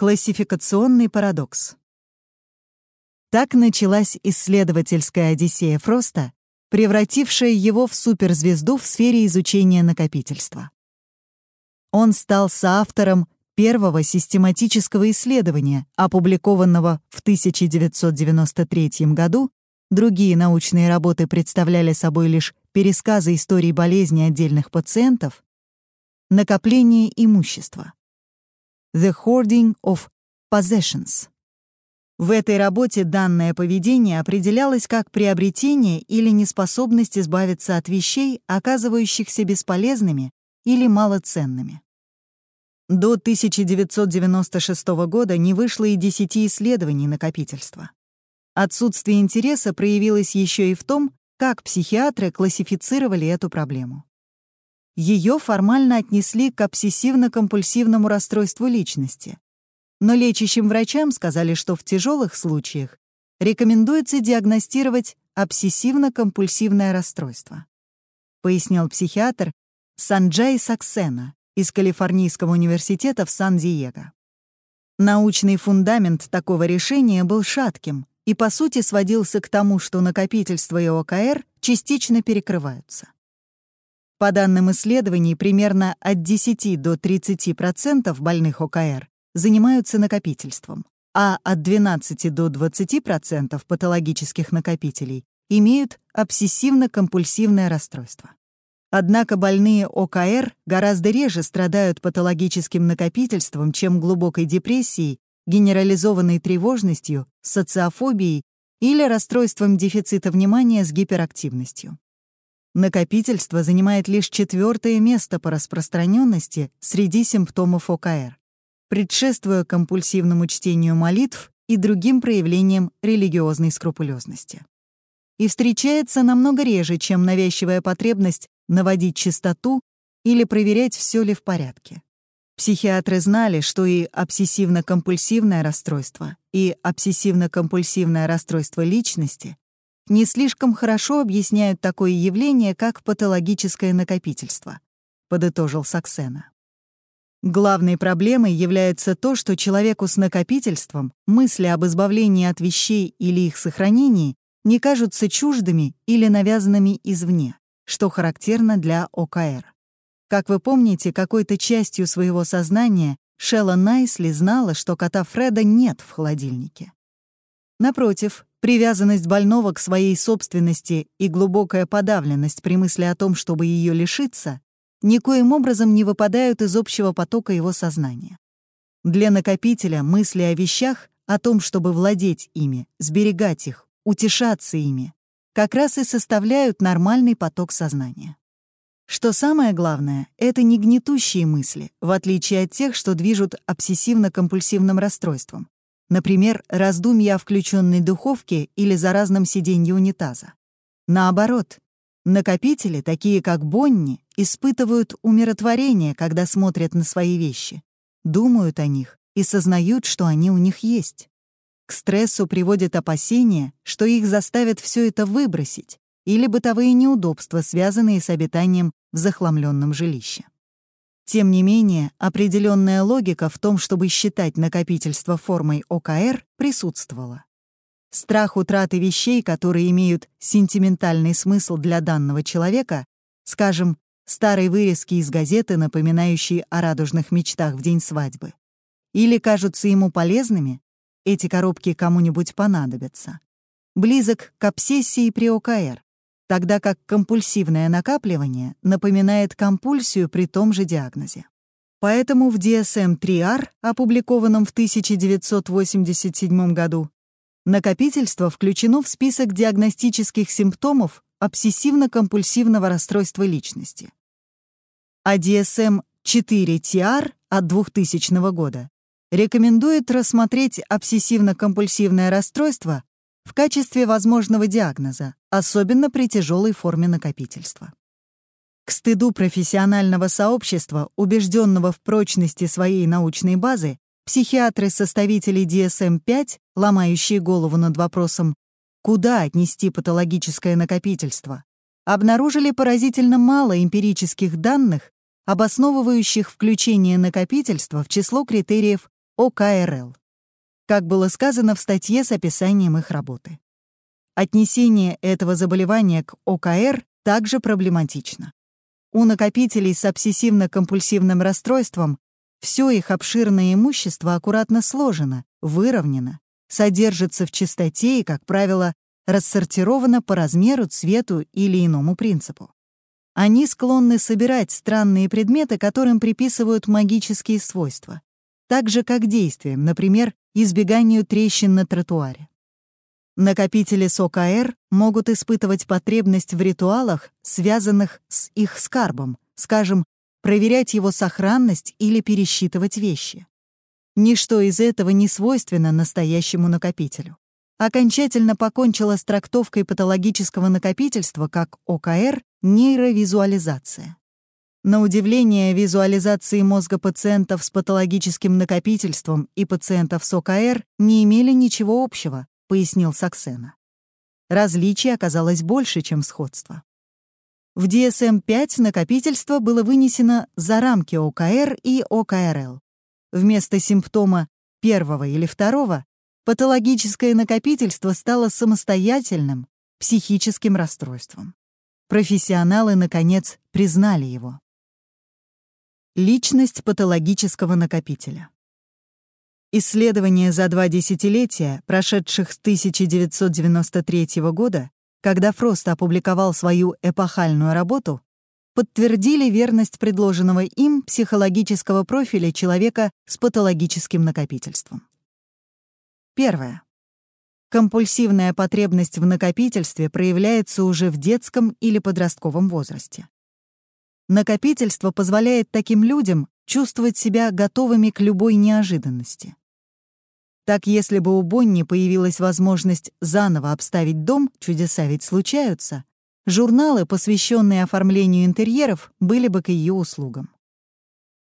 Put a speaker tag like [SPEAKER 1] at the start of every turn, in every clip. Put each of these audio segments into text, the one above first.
[SPEAKER 1] Классификационный парадокс. Так началась исследовательская одиссея Фроста, превратившая его в суперзвезду в сфере изучения накопительства. Он стал соавтором первого систематического исследования, опубликованного в 1993 году, другие научные работы представляли собой лишь пересказы историй болезни отдельных пациентов, накопление имущества. The Hoarding of Possessions. В этой работе данное поведение определялось как приобретение или неспособность избавиться от вещей, оказывающихся бесполезными или малоценными. До 1996 года не вышло и 10 исследований накопительства. Отсутствие интереса проявилось еще и в том, как психиатры классифицировали эту проблему. Ее формально отнесли к обсессивно-компульсивному расстройству личности. Но лечащим врачам сказали, что в тяжелых случаях рекомендуется диагностировать обсессивно-компульсивное расстройство. Пояснил психиатр Санджай Саксена, из Калифорнийского университета в Сан-Диего. Научный фундамент такого решения был шатким и, по сути, сводился к тому, что накопительство и ОКР частично перекрываются. По данным исследований, примерно от 10 до 30% больных ОКР занимаются накопительством, а от 12 до 20% патологических накопителей имеют обсессивно-компульсивное расстройство. Однако больные ОКР гораздо реже страдают патологическим накопительством, чем глубокой депрессией, генерализованной тревожностью, социофобией или расстройством дефицита внимания с гиперактивностью. Накопительство занимает лишь четвертое место по распространенности среди симптомов ОКР, предшествуя компульсивному чтению молитв и другим проявлениям религиозной скрупулезности. И встречается намного реже, чем навязчивая потребность наводить чистоту или проверять, все ли в порядке. Психиатры знали, что и обсессивно-компульсивное расстройство, и обсессивно-компульсивное расстройство личности не слишком хорошо объясняют такое явление, как патологическое накопительство, подытожил Саксена. Главной проблемой является то, что человеку с накопительством мысли об избавлении от вещей или их сохранении не кажутся чуждыми или навязанными извне что характерно для ОКР. Как вы помните, какой-то частью своего сознания Шелла Найсли знала, что кота Фреда нет в холодильнике. Напротив, привязанность больного к своей собственности и глубокая подавленность при мысли о том, чтобы ее лишиться, никоим образом не выпадают из общего потока его сознания. Для накопителя мысли о вещах, о том, чтобы владеть ими, сберегать их, утешаться ими, как раз и составляют нормальный поток сознания. Что самое главное, это не гнетущие мысли, в отличие от тех, что движут обсессивно-компульсивным расстройством. Например, раздумья о включенной духовке или заразном сиденье унитаза. Наоборот, накопители, такие как Бонни, испытывают умиротворение, когда смотрят на свои вещи, думают о них и сознают, что они у них есть. К стрессу приводит опасение, что их заставят все это выбросить, или бытовые неудобства, связанные с обитанием в захламленном жилище. Тем не менее, определенная логика в том, чтобы считать накопительство формой ОКР, присутствовала. Страх утраты вещей, которые имеют сентиментальный смысл для данного человека, скажем, старой вырезки из газеты, напоминающие о радужных мечтах в день свадьбы, или кажутся ему полезными, эти коробки кому-нибудь понадобятся. Близок к обсессии при ОКР, тогда как компульсивное накапливание напоминает компульсию при том же диагнозе. Поэтому в DSM-3R, опубликованном в 1987 году, накопительство включено в список диагностических симптомов обсессивно-компульсивного расстройства личности. А DSM-4TR от 2000 года рекомендует рассмотреть обсессивно-компульсивное расстройство в качестве возможного диагноза, особенно при тяжелой форме накопительства. К стыду профессионального сообщества, убежденного в прочности своей научной базы, психиатры-составители DSM-5, ломающие голову над вопросом «Куда отнести патологическое накопительство?», обнаружили поразительно мало эмпирических данных, обосновывающих включение накопительства в число критериев ОКРЛ, как было сказано в статье с описанием их работы. Отнесение этого заболевания к ОКР также проблематично. У накопителей с обсессивно-компульсивным расстройством все их обширное имущество аккуратно сложено, выровнено, содержится в чистоте и, как правило, рассортировано по размеру, цвету или иному принципу. Они склонны собирать странные предметы, которым приписывают магические свойства, так же как действиям, например, избеганию трещин на тротуаре. Накопители с ОКР могут испытывать потребность в ритуалах, связанных с их скарбом, скажем, проверять его сохранность или пересчитывать вещи. Ничто из этого не свойственно настоящему накопителю. Окончательно покончила с трактовкой патологического накопительства как ОКР нейровизуализация. На удивление, визуализации мозга пациентов с патологическим накопительством и пациентов с ОКР не имели ничего общего, пояснил Саксена. Различий оказалось больше, чем сходство. В DSM-5 накопительство было вынесено за рамки ОКР и ОКРЛ. Вместо симптома первого или второго патологическое накопительство стало самостоятельным психическим расстройством. Профессионалы, наконец, признали его. Личность патологического накопителя. Исследования за два десятилетия, прошедших с 1993 года, когда Фрост опубликовал свою эпохальную работу, подтвердили верность предложенного им психологического профиля человека с патологическим накопительством. Первое. Компульсивная потребность в накопительстве проявляется уже в детском или подростковом возрасте. Накопительство позволяет таким людям чувствовать себя готовыми к любой неожиданности. Так, если бы у Бонни появилась возможность заново обставить дом, чудеса ведь случаются, журналы, посвященные оформлению интерьеров, были бы к ее услугам.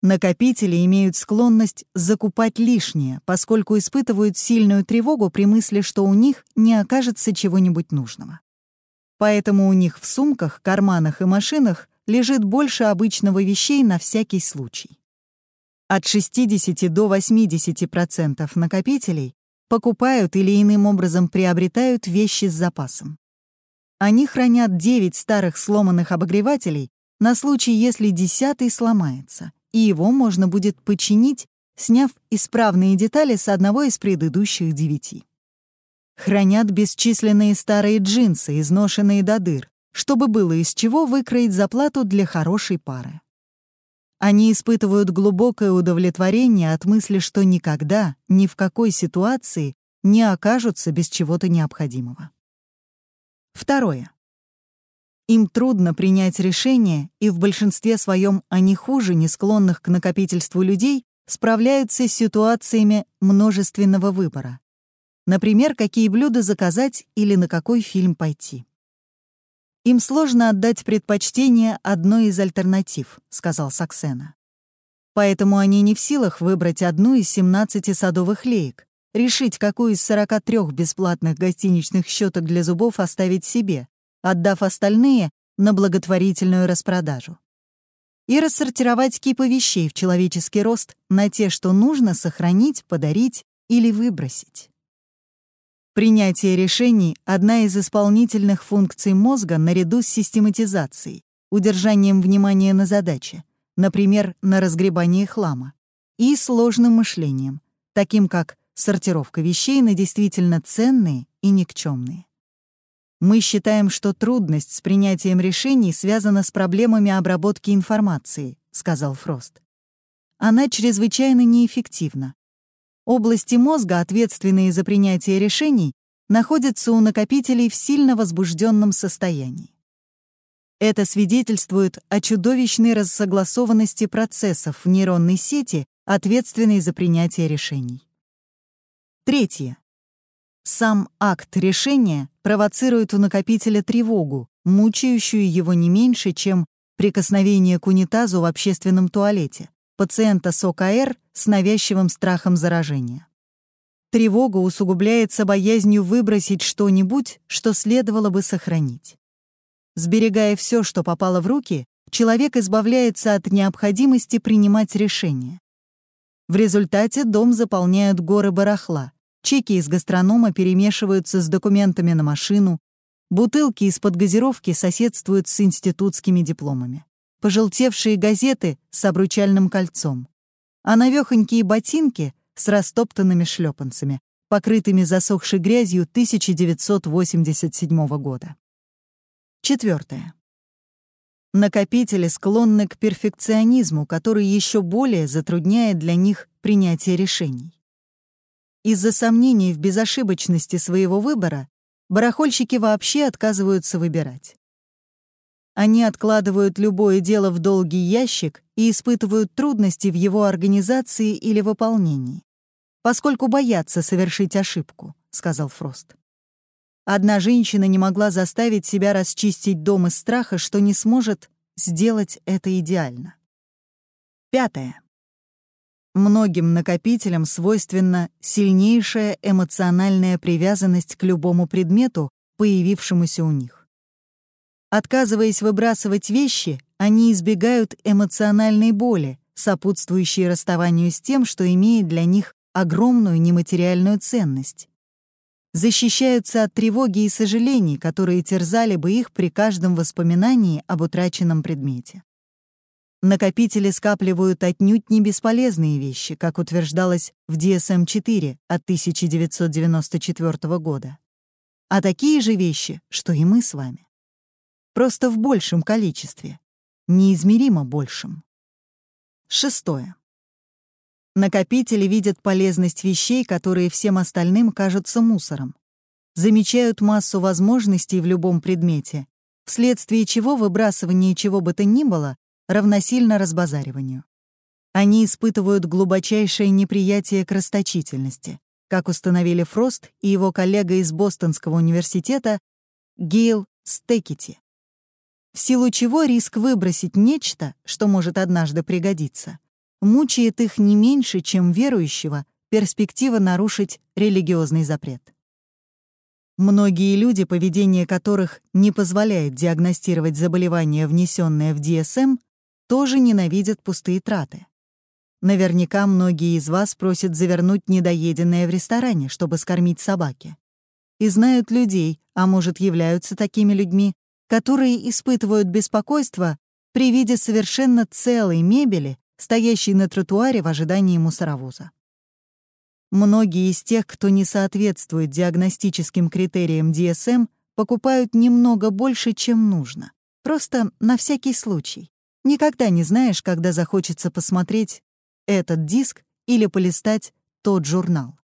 [SPEAKER 1] Накопители имеют склонность закупать лишнее, поскольку испытывают сильную тревогу при мысли, что у них не окажется чего-нибудь нужного. Поэтому у них в сумках, карманах и машинах лежит больше обычного вещей на всякий случай. От 60 до 80% накопителей покупают или иным образом приобретают вещи с запасом. Они хранят 9 старых сломанных обогревателей на случай, если десятый сломается, и его можно будет починить, сняв исправные детали с одного из предыдущих девяти. Хранят бесчисленные старые джинсы, изношенные до дыр, чтобы было из чего выкроить заплату для хорошей пары. Они испытывают глубокое удовлетворение от мысли, что никогда, ни в какой ситуации не окажутся без чего-то необходимого. Второе. Им трудно принять решение, и в большинстве своем они хуже не склонных к накопительству людей справляются с ситуациями множественного выбора. Например, какие блюда заказать или на какой фильм пойти. «Им сложно отдать предпочтение одной из альтернатив», — сказал Саксена. «Поэтому они не в силах выбрать одну из 17 садовых леек, решить, какую из 43 бесплатных гостиничных щеток для зубов оставить себе, отдав остальные на благотворительную распродажу. И рассортировать кипы вещей в человеческий рост на те, что нужно сохранить, подарить или выбросить. Принятие решений — одна из исполнительных функций мозга наряду с систематизацией, удержанием внимания на задаче, например, на разгребании хлама, и сложным мышлением, таким как сортировка вещей на действительно ценные и никчемные. Мы считаем, что трудность с принятием решений связана с проблемами обработки информации, сказал Фрост. Она чрезвычайно неэффективна, Области мозга, ответственные за принятие решений, находятся у накопителей в сильно возбужденном состоянии. Это свидетельствует о чудовищной рассогласованности процессов в нейронной сети, ответственной за принятие решений. Третье. Сам акт решения провоцирует у накопителя тревогу, мучающую его не меньше, чем прикосновение к унитазу в общественном туалете, пациента с ОКР с навязчивым страхом заражения. Тревога усугубляется боязнью выбросить что-нибудь, что следовало бы сохранить. Сберегая все, что попало в руки, человек избавляется от необходимости принимать решения. В результате дом заполняют горы барахла. Чеки из гастронома перемешиваются с документами на машину, бутылки из-под газировки соседствуют с институтскими дипломами, пожелтевшие газеты с обручальным кольцом, а навехонькие ботинки с растоптанными шлепанцами, покрытыми засохшей грязью 1987 года. Четвертое. Накопители склонны к перфекционизму, который еще более затрудняет для них принятие решений. Из-за сомнений в безошибочности своего выбора барахольщики вообще отказываются выбирать. Они откладывают любое дело в долгий ящик и испытывают трудности в его организации или выполнении, поскольку боятся совершить ошибку, сказал Фрост. Одна женщина не могла заставить себя расчистить дом из страха, что не сможет сделать это идеально. Пятое. Многим накопителям свойственна сильнейшая эмоциональная привязанность к любому предмету, появившемуся у них. Отказываясь выбрасывать вещи, они избегают эмоциональной боли, сопутствующей расставанию с тем, что имеет для них огромную нематериальную ценность защищаются от тревоги и сожалений, которые терзали бы их при каждом воспоминании об утраченном предмете. Накопители скапливают отнюдь не бесполезные вещи, как утверждалось в DSM-4 от 1994 года, а такие же вещи, что и мы с вами. Просто в большем количестве, неизмеримо большем. Шестое. Накопители видят полезность вещей, которые всем остальным кажутся мусором. Замечают массу возможностей в любом предмете, вследствие чего выбрасывание чего бы то ни было равносильно разбазариванию. Они испытывают глубочайшее неприятие к расточительности, как установили Фрост и его коллега из Бостонского университета Гейл Стекити. В силу чего риск выбросить нечто, что может однажды пригодиться, мучает их не меньше, чем верующего перспектива нарушить религиозный запрет. Многие люди, поведение которых не позволяет диагностировать заболевание, внесенное в DSM, тоже ненавидят пустые траты. Наверняка многие из вас просят завернуть недоеденное в ресторане, чтобы скормить собаке. И знают людей, а может, являются такими людьми, которые испытывают беспокойство при виде совершенно целой мебели, стоящий на тротуаре в ожидании мусоровоза. Многие из тех, кто не соответствует диагностическим критериям DSM, покупают немного больше, чем нужно. Просто на всякий случай. Никогда не знаешь, когда захочется посмотреть этот диск или полистать тот журнал.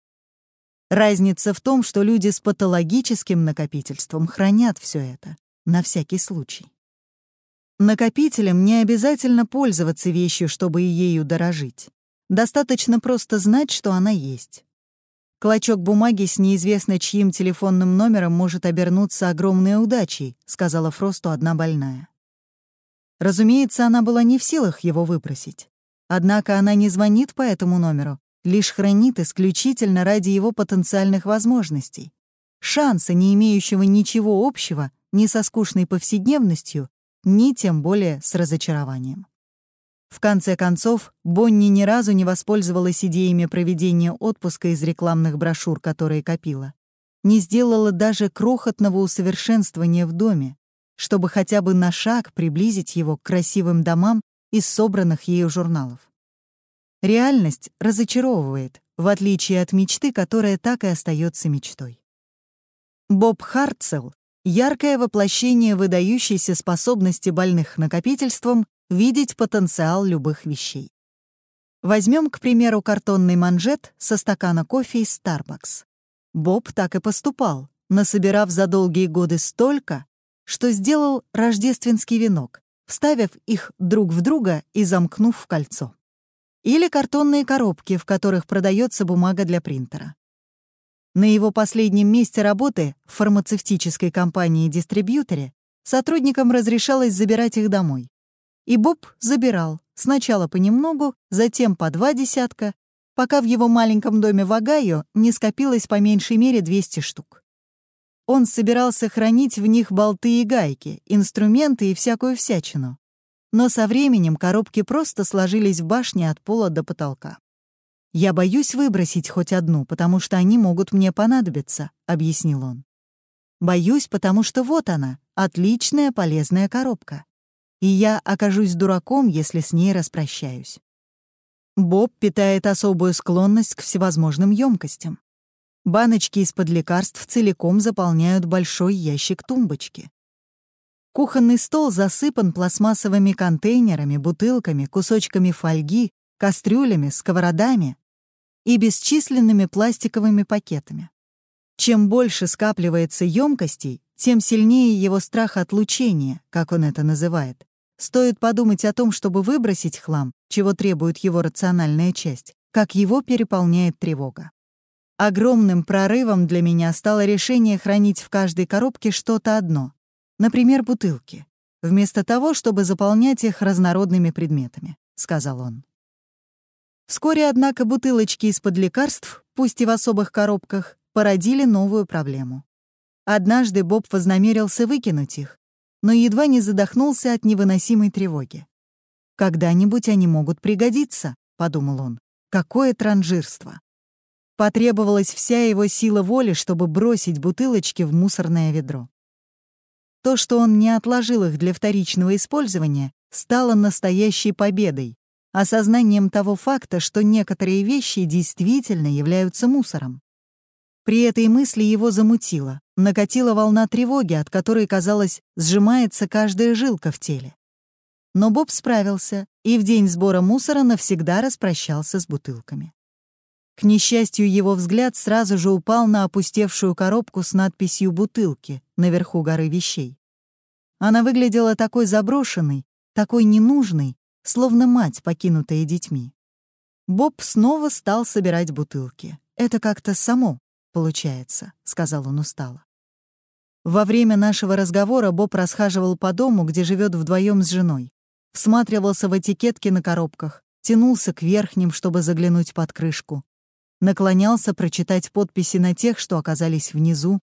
[SPEAKER 1] Разница в том, что люди с патологическим накопительством хранят все это на всякий случай. Накопителем не обязательно пользоваться вещью, чтобы ею дорожить. Достаточно просто знать, что она есть. «Клочок бумаги с неизвестно чьим телефонным номером может обернуться огромной удачей», — сказала Фросту одна больная. Разумеется, она была не в силах его выпросить. Однако она не звонит по этому номеру, лишь хранит исключительно ради его потенциальных возможностей. Шанса, не имеющего ничего общего ни со скучной повседневностью, ни тем более с разочарованием. В конце концов, Бонни ни разу не воспользовалась идеями проведения отпуска из рекламных брошюр, которые копила. Не сделала даже крохотного усовершенствования в доме, чтобы хотя бы на шаг приблизить его к красивым домам из собранных ею журналов. Реальность разочаровывает, в отличие от мечты, которая так и остается мечтой. Боб Хартсел яркое воплощение выдающейся способности больных накопительством видеть потенциал любых вещей. Возьмем, к примеру, картонный манжет со стакана кофе из Starbucks. Боб так и поступал, насобирав за долгие годы столько, что сделал рождественский венок, вставив их друг в друга и замкнув в кольцо. Или картонные коробки, в которых продается бумага для принтера. На его последнем месте работы в фармацевтической компании-дистрибьюторе сотрудникам разрешалось забирать их домой. И Боб забирал, сначала понемногу, затем по два десятка, пока в его маленьком доме в Огайо не скопилось по меньшей мере 200 штук. Он собирался хранить в них болты и гайки, инструменты и всякую всячину. Но со временем коробки просто сложились в башне от пола до потолка. «Я боюсь выбросить хоть одну, потому что они могут мне понадобиться», — объяснил он. «Боюсь, потому что вот она, отличная полезная коробка. И я окажусь дураком, если с ней распрощаюсь». Боб питает особую склонность к всевозможным емкостям. Баночки из-под лекарств целиком заполняют большой ящик тумбочки. Кухонный стол засыпан пластмассовыми контейнерами, бутылками, кусочками фольги, кастрюлями, сковородами и бесчисленными пластиковыми пакетами. Чем больше скапливается емкостей, тем сильнее его страх отлучения, как он это называет. Стоит подумать о том, чтобы выбросить хлам, чего требует его рациональная часть, как его переполняет тревога. Огромным прорывом для меня стало решение хранить в каждой коробке что-то одно, например, бутылки, вместо того, чтобы заполнять их разнородными предметами, — сказал он. Вскоре, однако, бутылочки из-под лекарств, пусть и в особых коробках, породили новую проблему. Однажды Боб вознамерился выкинуть их, но едва не задохнулся от невыносимой тревоги. «Когда-нибудь они могут пригодиться», — подумал он. «Какое транжирство!» Потребовалась вся его сила воли, чтобы бросить бутылочки в мусорное ведро. То, что он не отложил их для вторичного использования, стало настоящей победой, осознанием того факта, что некоторые вещи действительно являются мусором. При этой мысли его замутило, накатила волна тревоги, от которой, казалось, сжимается каждая жилка в теле. Но Боб справился и в день сбора мусора навсегда распрощался с бутылками. К несчастью, его взгляд сразу же упал на опустевшую коробку с надписью «Бутылки» наверху горы вещей. Она выглядела такой заброшенной, такой ненужной, словно мать, покинутая детьми. Боб снова стал собирать бутылки. «Это как-то само получается», — сказал он устало. Во время нашего разговора Боб расхаживал по дому, где живет вдвоем с женой. Всматривался в этикетки на коробках, тянулся к верхним, чтобы заглянуть под крышку. Наклонялся прочитать подписи на тех, что оказались внизу.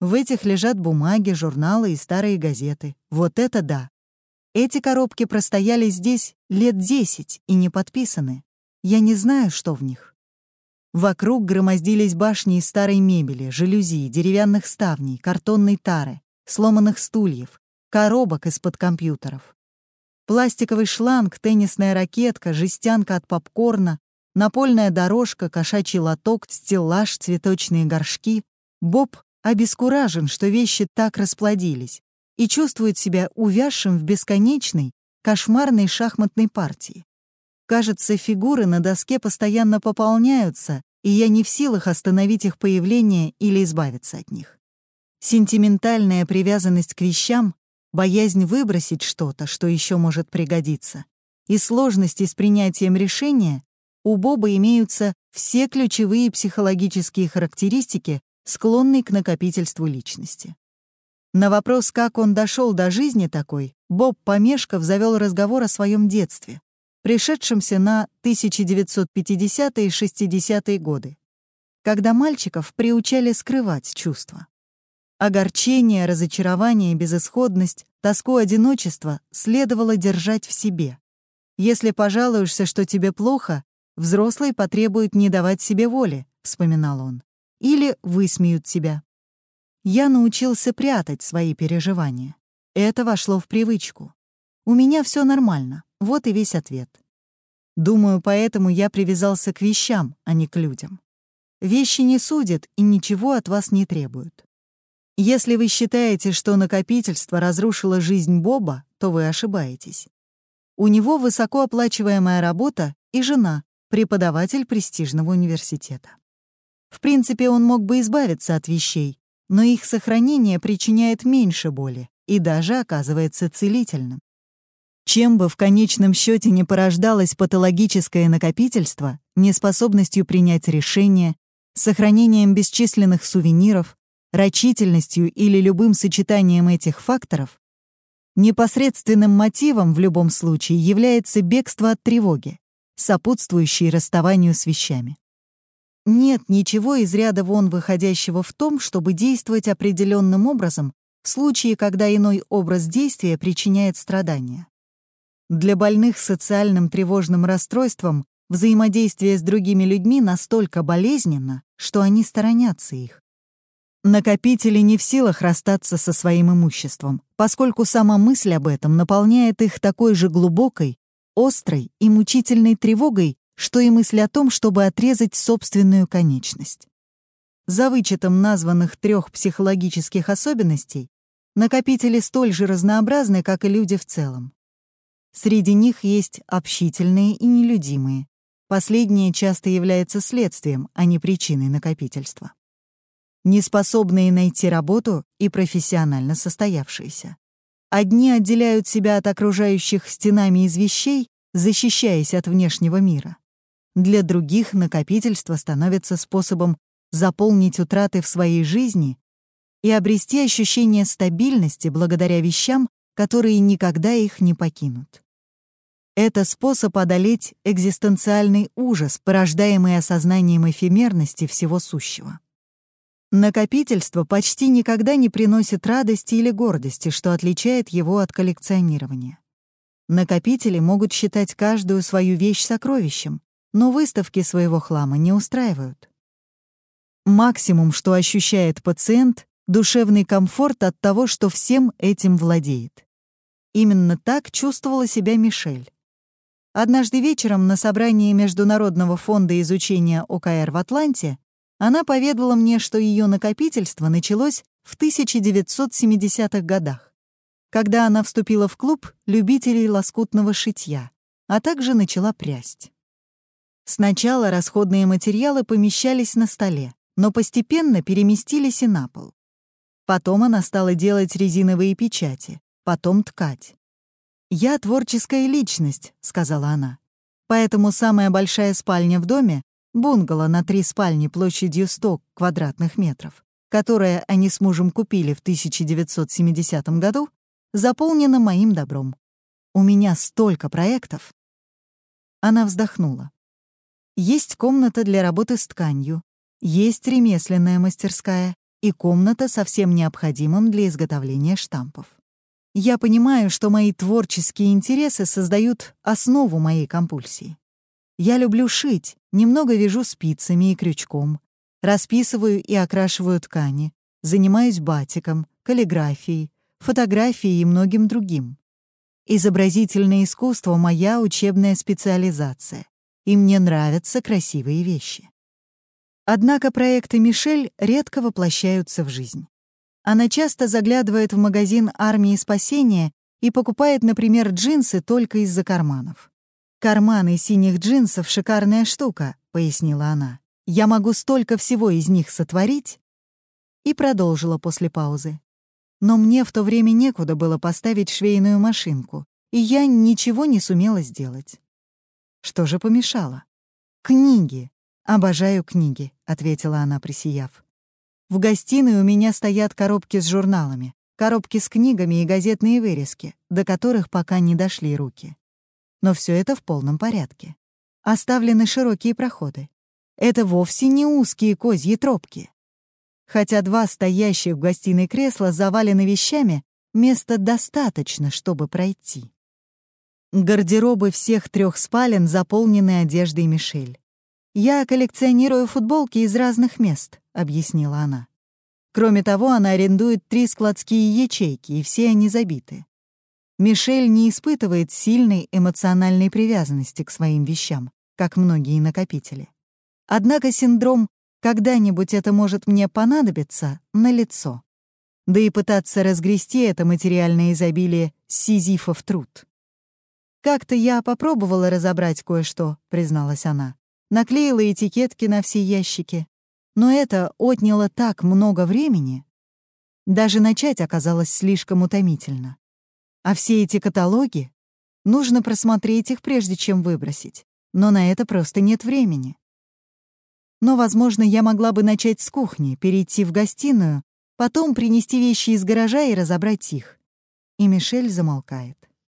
[SPEAKER 1] В этих лежат бумаги, журналы и старые газеты. Вот это да! Эти коробки простояли здесь лет десять и не подписаны. Я не знаю, что в них. Вокруг громоздились башни из старой мебели, жалюзи, деревянных ставней, картонной тары, сломанных стульев, коробок из-под компьютеров. Пластиковый шланг, теннисная ракетка, жестянка от попкорна, напольная дорожка, кошачий лоток, стеллаж, цветочные горшки. Боб обескуражен, что вещи так расплодились и чувствует себя увязшим в бесконечной, кошмарной шахматной партии. Кажется, фигуры на доске постоянно пополняются, и я не в силах остановить их появление или избавиться от них. Сентиментальная привязанность к вещам, боязнь выбросить что-то, что еще может пригодиться, и сложности с принятием решения у Боба имеются все ключевые психологические характеристики, склонные к накопительству личности. На вопрос, как он дошел до жизни такой, Боб Помешков завел разговор о своем детстве, пришедшемся на 1950-е и 60-е годы, когда мальчиков приучали скрывать чувства. Огорчение, разочарование, безысходность, тоску одиночества следовало держать в себе. Если пожалуешься, что тебе плохо, взрослый потребует не давать себе воли, вспоминал он, или высмеют тебя. Я научился прятать свои переживания. Это вошло в привычку. У меня все нормально, вот и весь ответ. Думаю, поэтому я привязался к вещам, а не к людям. Вещи не судят и ничего от вас не требуют. Если вы считаете, что накопительство разрушило жизнь Боба, то вы ошибаетесь. У него высокооплачиваемая работа и жена, преподаватель престижного университета. В принципе, он мог бы избавиться от вещей, но их сохранение причиняет меньше боли и даже оказывается целительным. Чем бы в конечном счете не порождалось патологическое накопительство, неспособностью принять решения, сохранением бесчисленных сувениров, рачительностью или любым сочетанием этих факторов, непосредственным мотивом в любом случае является бегство от тревоги, сопутствующей расставанию с вещами. Нет ничего из ряда вон выходящего в том, чтобы действовать определенным образом в случае, когда иной образ действия причиняет страдания. Для больных социальным тревожным расстройством взаимодействие с другими людьми настолько болезненно, что они сторонятся их. Накопители не в силах расстаться со своим имуществом, поскольку сама мысль об этом наполняет их такой же глубокой, острой и мучительной тревогой, что и мысль о том, чтобы отрезать собственную конечность. За вычетом названных трех психологических особенностей, накопители столь же разнообразны, как и люди в целом. Среди них есть общительные и нелюдимые. Последнее часто является следствием, а не причиной накопительства. Неспособные найти работу и профессионально состоявшиеся. Одни отделяют себя от окружающих стенами из вещей, защищаясь от внешнего мира. Для других накопительство становится способом заполнить утраты в своей жизни и обрести ощущение стабильности благодаря вещам, которые никогда их не покинут. Это способ одолеть экзистенциальный ужас, порождаемый осознанием эфемерности всего сущего. Накопительство почти никогда не приносит радости или гордости, что отличает его от коллекционирования. Накопители могут считать каждую свою вещь сокровищем, но выставки своего хлама не устраивают. Максимум, что ощущает пациент — душевный комфорт от того, что всем этим владеет. Именно так чувствовала себя Мишель. Однажды вечером на собрании Международного фонда изучения ОКР в Атланте она поведала мне, что ее накопительство началось в 1970-х годах, когда она вступила в клуб любителей лоскутного шитья, а также начала прясть. Сначала расходные материалы помещались на столе, но постепенно переместились и на пол. Потом она стала делать резиновые печати, потом ткать. «Я творческая личность», — сказала она. «Поэтому самая большая спальня в доме — бунгало на три спальни площадью 100 квадратных метров, которое они с мужем купили в 1970 году, заполнена моим добром. У меня столько проектов». Она вздохнула. Есть комната для работы с тканью, есть ремесленная мастерская и комната со всем необходимым для изготовления штампов. Я понимаю, что мои творческие интересы создают основу моей компульсии. Я люблю шить, немного вяжу спицами и крючком, расписываю и окрашиваю ткани, занимаюсь батиком, каллиграфией, фотографией и многим другим. Изобразительное искусство — моя учебная специализация и мне нравятся красивые вещи. Однако проекты Мишель редко воплощаются в жизнь. Она часто заглядывает в магазин армии спасения и покупает, например, джинсы только из-за карманов. «Карманы синих джинсов — шикарная штука», — пояснила она. «Я могу столько всего из них сотворить». И продолжила после паузы. Но мне в то время некуда было поставить швейную машинку, и я ничего не сумела сделать. Что же помешало? Книги. Обожаю книги, ответила она, присияв. В гостиной у меня стоят коробки с журналами, коробки с книгами и газетные вырезки, до которых пока не дошли руки. Но все это в полном порядке. Оставлены широкие проходы. Это вовсе не узкие козьи тропки. Хотя два стоящих в гостиной кресла завалены вещами, места достаточно, чтобы пройти. Гардеробы всех трех спален заполнены одеждой Мишель. «Я коллекционирую футболки из разных мест», — объяснила она. Кроме того, она арендует три складские ячейки, и все они забиты. Мишель не испытывает сильной эмоциональной привязанности к своим вещам, как многие накопители. Однако синдром «когда-нибудь это может мне понадобиться» налицо. Да и пытаться разгрести это материальное изобилие — сизифов труд. «Как-то я попробовала разобрать кое-что», — призналась она. Наклеила этикетки на все ящики. Но это отняло так много времени. Даже начать оказалось слишком утомительно. А все эти каталоги? Нужно просмотреть их, прежде чем выбросить. Но на это просто нет времени. Но, возможно, я могла бы начать с кухни, перейти в гостиную, потом принести вещи из гаража и разобрать их. И Мишель замолкает.